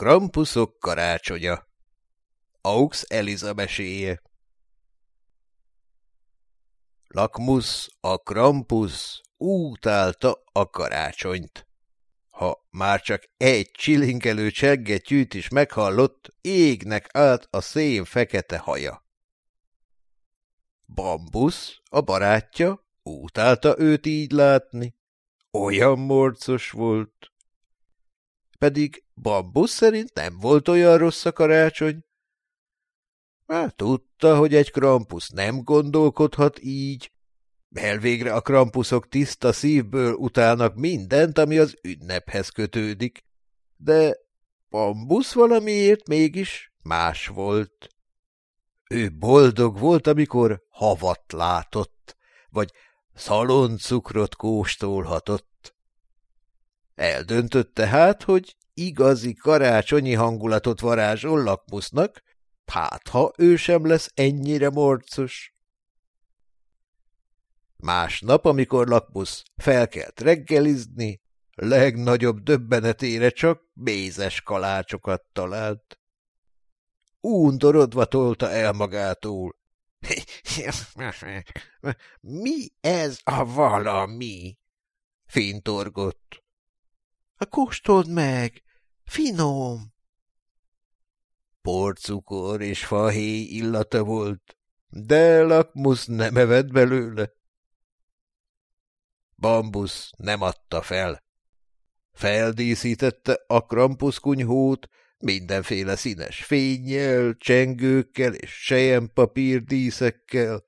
Krampuszok karácsonya Aux Eliza meséje Lakmus, a Krampus útálta a karácsonyt. Ha már csak egy csilingelő csengetyűt is meghallott, égnek át a szén fekete haja. Bambusz, a barátja, útálta őt így látni. Olyan morcos volt. Pedig Bambusz szerint nem volt olyan rossz a karácsony. Hát tudta, hogy egy krampusz nem gondolkodhat így. Elvégre a krampuszok tiszta szívből utálnak mindent, ami az ünnephez kötődik. De Bambusz valamiért mégis más volt. Ő boldog volt, amikor havat látott, vagy szaloncukrot kóstolhatott. Eldöntötte hát, hogy igazi karácsonyi hangulatot varázsol lakmusznak, hát ha ő sem lesz ennyire morcos. Másnap, amikor lakmusz felkelt reggelizni, legnagyobb döbbenetére csak mézes kalácsokat talált. Úndorodva tolta el magától. Mi ez a valami? Fintorgott. Kóstold meg, finom. Porcukor és fahéj illata volt, de lakmusz nem evett belőle. Bambusz nem adta fel. Feldíszítette a krampuszkunyhót mindenféle színes fényjel, csengőkkel és sejempapír díszekkel.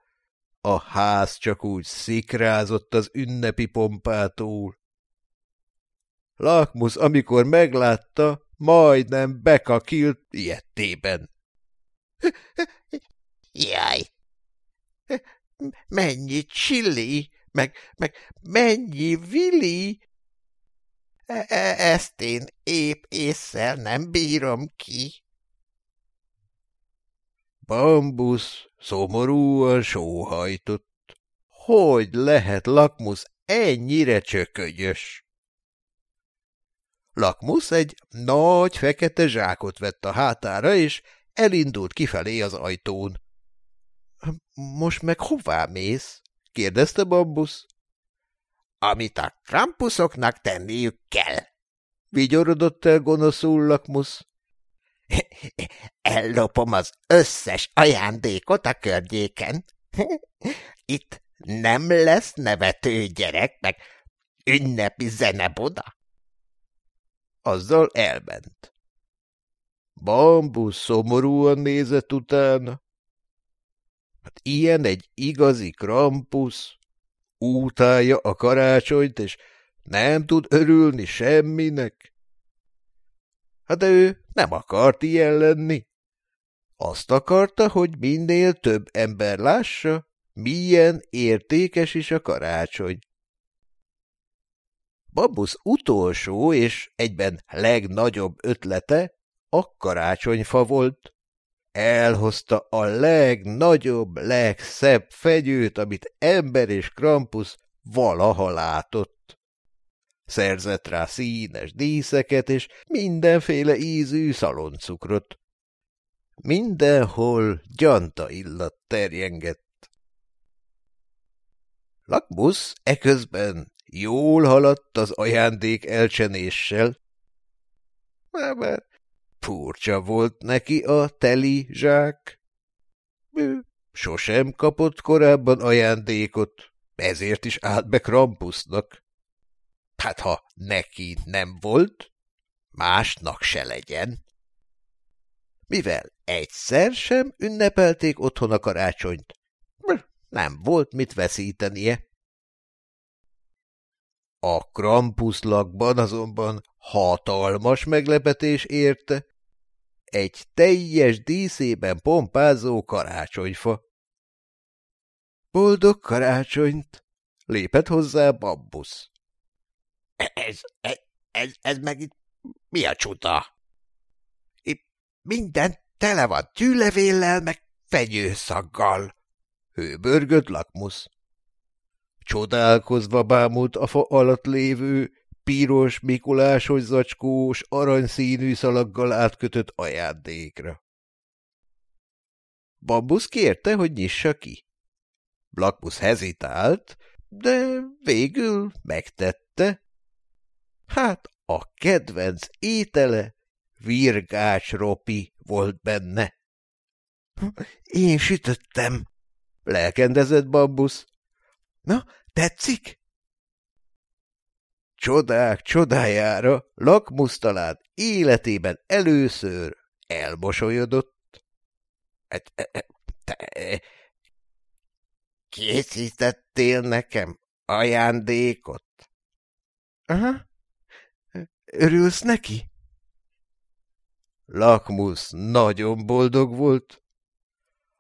A ház csak úgy szikrázott az ünnepi pompától. Lakmusz, amikor meglátta, majdnem bekakilt ilyettében. Jaj! Mennyi csili, meg, meg mennyi vili! E -e Ezt én épp észszel nem bírom ki. Bambusz szomorúan sóhajtott. Hogy lehet lakmusz ennyire csökönyös? Lakmusz egy nagy fekete zsákot vett a hátára, és elindult kifelé az ajtón. – Most meg hová mész? – kérdezte Bambusz. – Amit a krampuszoknak tenniük kell – vigyorodott el gonoszul Lakmusz. – Ellopom az összes ajándékot a környéken. Itt nem lesz nevető gyerek, meg ünnepi zeneboda. Azzal elment. Bambusz szomorúan nézett utána. Hát ilyen egy igazi krampusz. Útálja a karácsonyt, és nem tud örülni semminek. Hát de ő nem akart ilyen lenni. Azt akarta, hogy minél több ember lássa, milyen értékes is a karácsony. Bambusz utolsó és egyben legnagyobb ötlete a karácsonyfa volt. Elhozta a legnagyobb, legszebb fegyőt, amit ember és Krampus valaha látott. Szerzett rá színes díszeket és mindenféle ízű szaloncukrot. Mindenhol gyanta illat terjengett. Lakmusz eközben Jól haladt az ajándék elcsenéssel. Mert furcsa volt neki a teli zsák. Ő sosem kapott korábban ajándékot, ezért is állt be Krampusznak. Hát ha neki nem volt, másnak se legyen. Mivel egyszer sem ünnepelték otthon a karácsonyt, nem volt mit veszítenie. A krampuszlakban azonban hatalmas meglepetés érte. Egy teljes díszében pompázó karácsonyfa. Boldog karácsonyt! lépett hozzá bambusz. Ez, ez, ez, ez meg itt mi a csuta? Itt minden tele van tűlevéllel, meg fenyőszaggal. Hőbörgött lakmusz. Csodálkozva bámult a fa alatt lévő, piros, mikulásos zacskós, aranyszínű szalaggal átkötött ajándékra. Bambusz kérte, hogy nyissa ki. Blackbusz hezitált, de végül megtette. Hát a kedvenc étele virgács ropi volt benne. Én sütöttem, lelkendezett bambusz. Na, tetszik? Csodák csodájára lakmusztalád életében először elmosolyodott. Hát, e, e, te készítettél nekem ajándékot? Aha. Örülsz neki? Lakmusz nagyon boldog volt.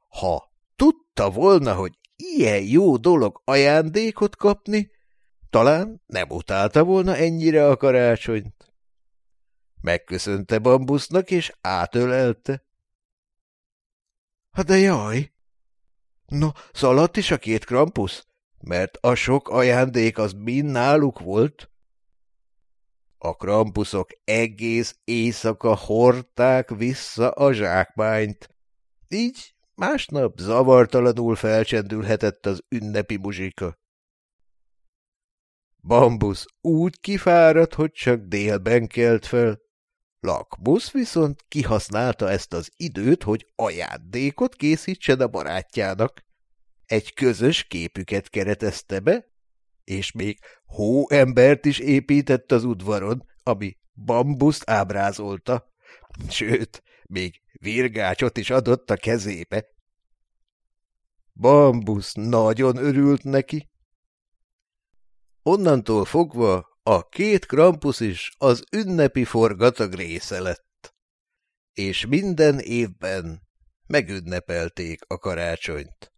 Ha tudta volna, hogy ilyen jó dolog ajándékot kapni, talán nem utálta volna ennyire a karácsonyt. Megköszönte bambusznak, és átölelte. Hát de jaj! No, szaladt is a két krampusz, mert a sok ajándék az mind náluk volt. A krampuszok egész éjszaka hordták vissza a zsákmányt. Így másnap zavartalanul felcsendülhetett az ünnepi muzsika. Bambusz úgy kifáradt, hogy csak délben kelt fel. Lakmusz viszont kihasználta ezt az időt, hogy ajándékot készítsen a barátjának. Egy közös képüket keretezte be, és még hóembert is épített az udvaron, ami bambuszt ábrázolta, sőt, még virgácsot is adott a kezébe. Bambusz nagyon örült neki. Onnantól fogva a két krampusz is az ünnepi forgatag része lett, és minden évben megünnepelték a karácsonyt.